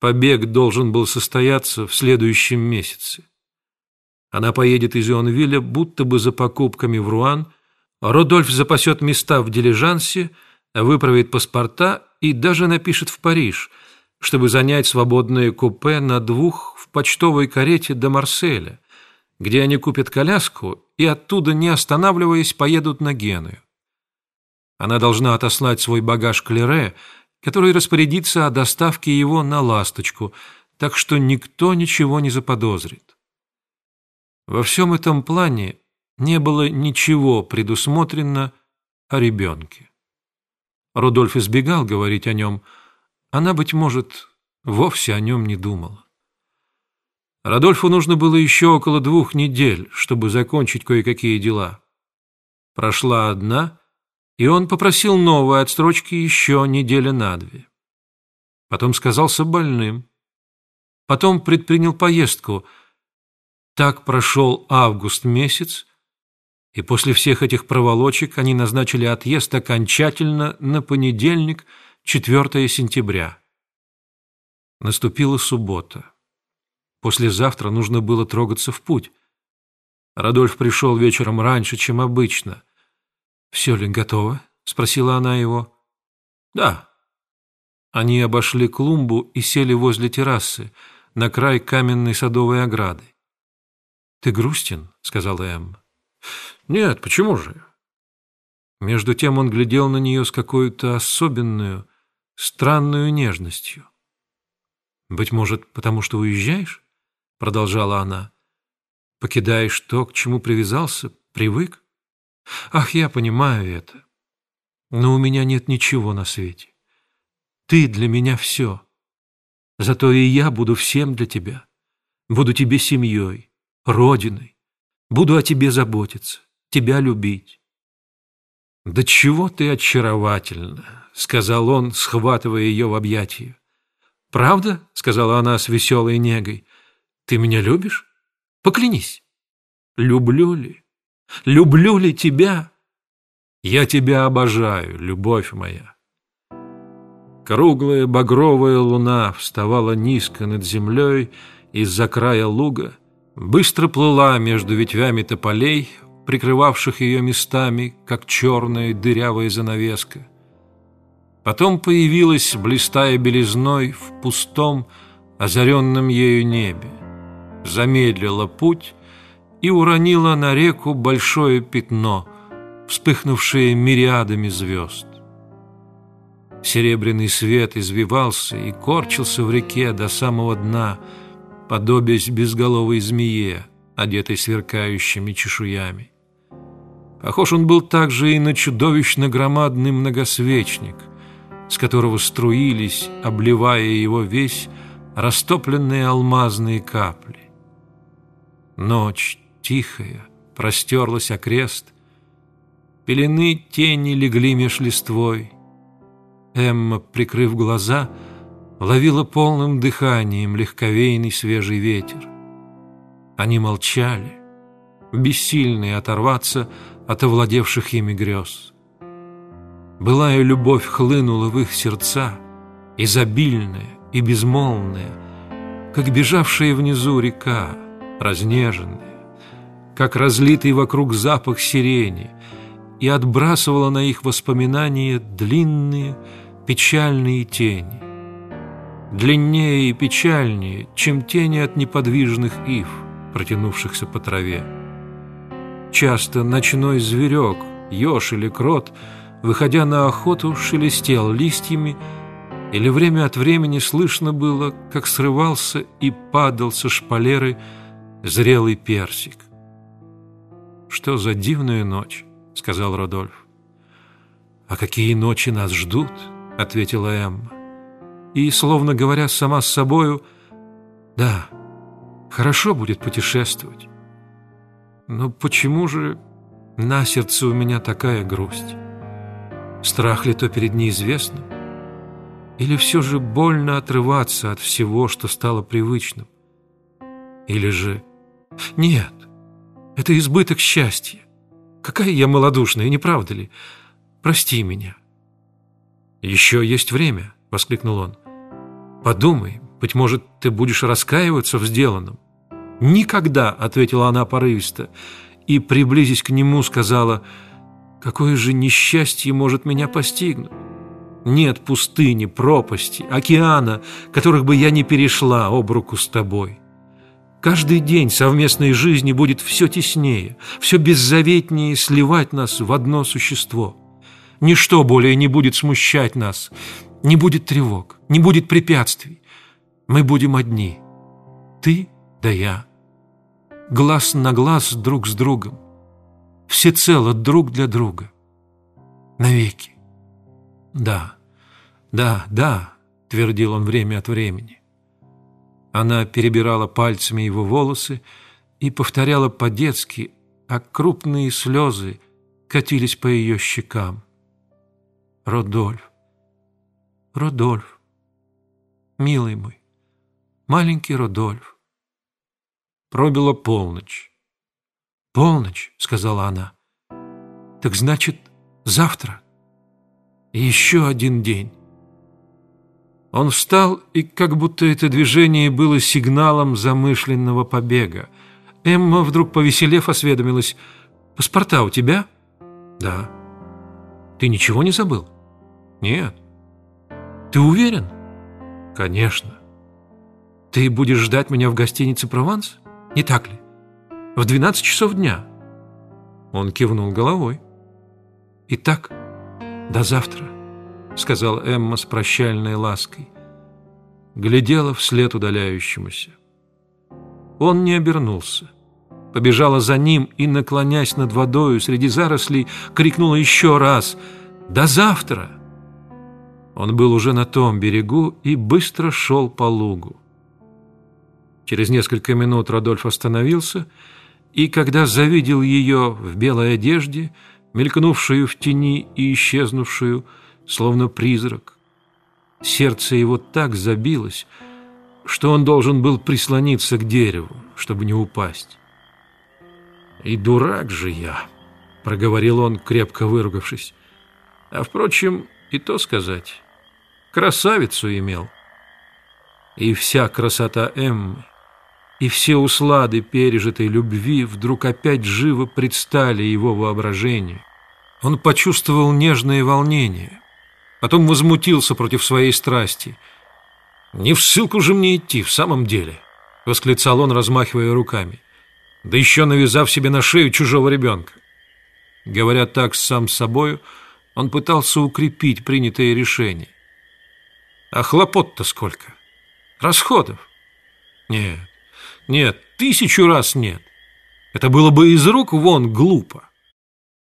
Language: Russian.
Побег должен был состояться в следующем месяце. Она поедет из Ионвилля будто бы за покупками в Руан, Родольф запасет места в дилижансе, выправит паспорта и даже напишет в Париж, чтобы занять свободное купе на двух в почтовой карете до Марселя, где они купят коляску и оттуда, не останавливаясь, поедут на Геную. Она должна отослать свой багаж Клере, который распорядится о доставке его на «Ласточку», так что никто ничего не заподозрит. Во всем этом плане не было ничего предусмотрено о ребенке. Рудольф избегал говорить о нем, она, быть может, вовсе о нем не думала. Радольфу нужно было еще около двух недель, чтобы закончить кое-какие дела. Прошла одна, и он попросил новой отстрочки еще недели на две. Потом сказался больным. Потом предпринял поездку. Так прошел август месяц, и после всех этих проволочек они назначили отъезд окончательно на понедельник, 4 сентября. Наступила суббота. Послезавтра нужно было трогаться в путь. Радольф пришел вечером раньше, чем обычно. «Все ли готово?» — спросила она его. «Да». Они обошли клумбу и сели возле террасы, на край каменной садовой ограды. «Ты грустен?» — сказала Эмма. «Нет, почему же?» Между тем он глядел на нее с какой-то особенную, странную нежностью. «Быть может, потому что уезжаешь?» — продолжала она. «Покидаешь то, к чему привязался, привык? Ах, я понимаю это. Но у меня нет ничего на свете. Ты для меня все. Зато и я буду всем для тебя. Буду тебе семьей, родиной. Буду о тебе заботиться, тебя любить. «Да чего ты очаровательна!» — сказал он, схватывая ее в объятия. «Правда?» — сказала она с веселой негой. «Ты меня любишь? Поклянись». «Люблю ли? Люблю ли тебя?» «Я тебя обожаю, любовь моя». Круглая багровая луна вставала низко над землей из-за края луга, быстро плыла между ветвями тополей, прикрывавших ее местами, как черная дырявая занавеска. Потом появилась, блистая белизной, в пустом, озаренном ею небе. Замедлила путь и уронила на реку большое пятно, вспыхнувшее мириадами звезд. Серебряный свет извивался и корчился в реке до самого дна, подобясь безголовой змее, одетой сверкающими чешуями. Похож он был также и на чудовищно громадный многосвечник, с которого струились, обливая его весь, растопленные алмазные капли. Ночь тихая, простерлась окрест, пелены тени легли меж листвой. Эмма, прикрыв глаза, ловила полным дыханием легковейный свежий ветер. Они молчали, бессильные оторваться от овладевших ими грез. Былая любовь хлынула в их сердца, изобильная и безмолвная, как бежавшая внизу река, разнеженная, как разлитый вокруг запах сирени, и отбрасывала на их воспоминания длинные печальные тени. Длиннее и печальнее, чем тени от неподвижных ив, протянувшихся по траве. Часто ночной зверек, еж или крот, выходя на охоту, шелестел листьями, или время от времени слышно было, как срывался и падал со шпалеры зрелый персик. «Что за дивная ночь!» — сказал Родольф. «А какие ночи нас ждут?» — ответила Эмма. И, словно говоря сама с собою, «Да, хорошо будет путешествовать». Но почему же на сердце у меня такая грусть? Страх ли то перед неизвестным? Или все же больно отрываться от всего, что стало привычным? Или же... Нет, это избыток счастья. Какая я малодушная, не правда ли? Прости меня. «Еще есть время», — воскликнул он. «Подумай, Быть может, ты будешь раскаиваться в сделанном? «Никогда», — ответила она порывисто, и, приблизясь к нему, сказала, «Какое же несчастье может меня постигнуть? Нет пустыни, пропасти, океана, которых бы я не перешла об руку с тобой». Каждый день совместной жизни будет все теснее, все беззаветнее сливать нас в одно существо. Ничто более не будет смущать нас, не будет тревог, не будет препятствий. Мы будем одни, ты да я, глаз на глаз друг с другом, всецело друг для друга, навеки. Да, да, да, твердил он время от времени. Она перебирала пальцами его волосы и повторяла по-детски, а крупные слезы катились по ее щекам. Родольф, Родольф, милый мой, маленький Родольф. Пробила полночь. «Полночь», — сказала она. «Так значит, завтра? Еще один день». Он встал, и как будто это движение было сигналом замышленного побега. Эмма, вдруг повеселев, осведомилась. «Паспорта у тебя?» «Да». «Ты ничего не забыл?» «Нет». «Ты уверен?» «Конечно». «Ты будешь ждать меня в гостинице «Прованс»? Не так ли? В 12 часов дня?» Он кивнул головой. «Итак, до завтра» сказала Эмма с прощальной лаской. Глядела вслед удаляющемуся. Он не обернулся. Побежала за ним и, наклонясь над водою среди зарослей, крикнула еще раз «До завтра!». Он был уже на том берегу и быстро шел по лугу. Через несколько минут Радольф остановился, и когда завидел ее в белой одежде, мелькнувшую в тени и исчезнувшую, словно призрак. Сердце его так забилось, что он должен был прислониться к дереву, чтобы не упасть. «И дурак же я!» — проговорил он, крепко выругавшись. «А, впрочем, и то сказать, красавицу имел». И вся красота Эммы, и все услады пережитой любви вдруг опять живо предстали его воображению. Он почувствовал нежное волнение — Потом возмутился против своей страсти. «Не в ссылку же мне идти, в самом деле!» — восклицал он, размахивая руками. «Да еще навязав себе на шею чужого ребенка!» Говоря так сам с собою, он пытался укрепить принятое решение. А хлопот-то сколько? Расходов? Нет, нет, тысячу раз нет. Это было бы из рук вон глупо.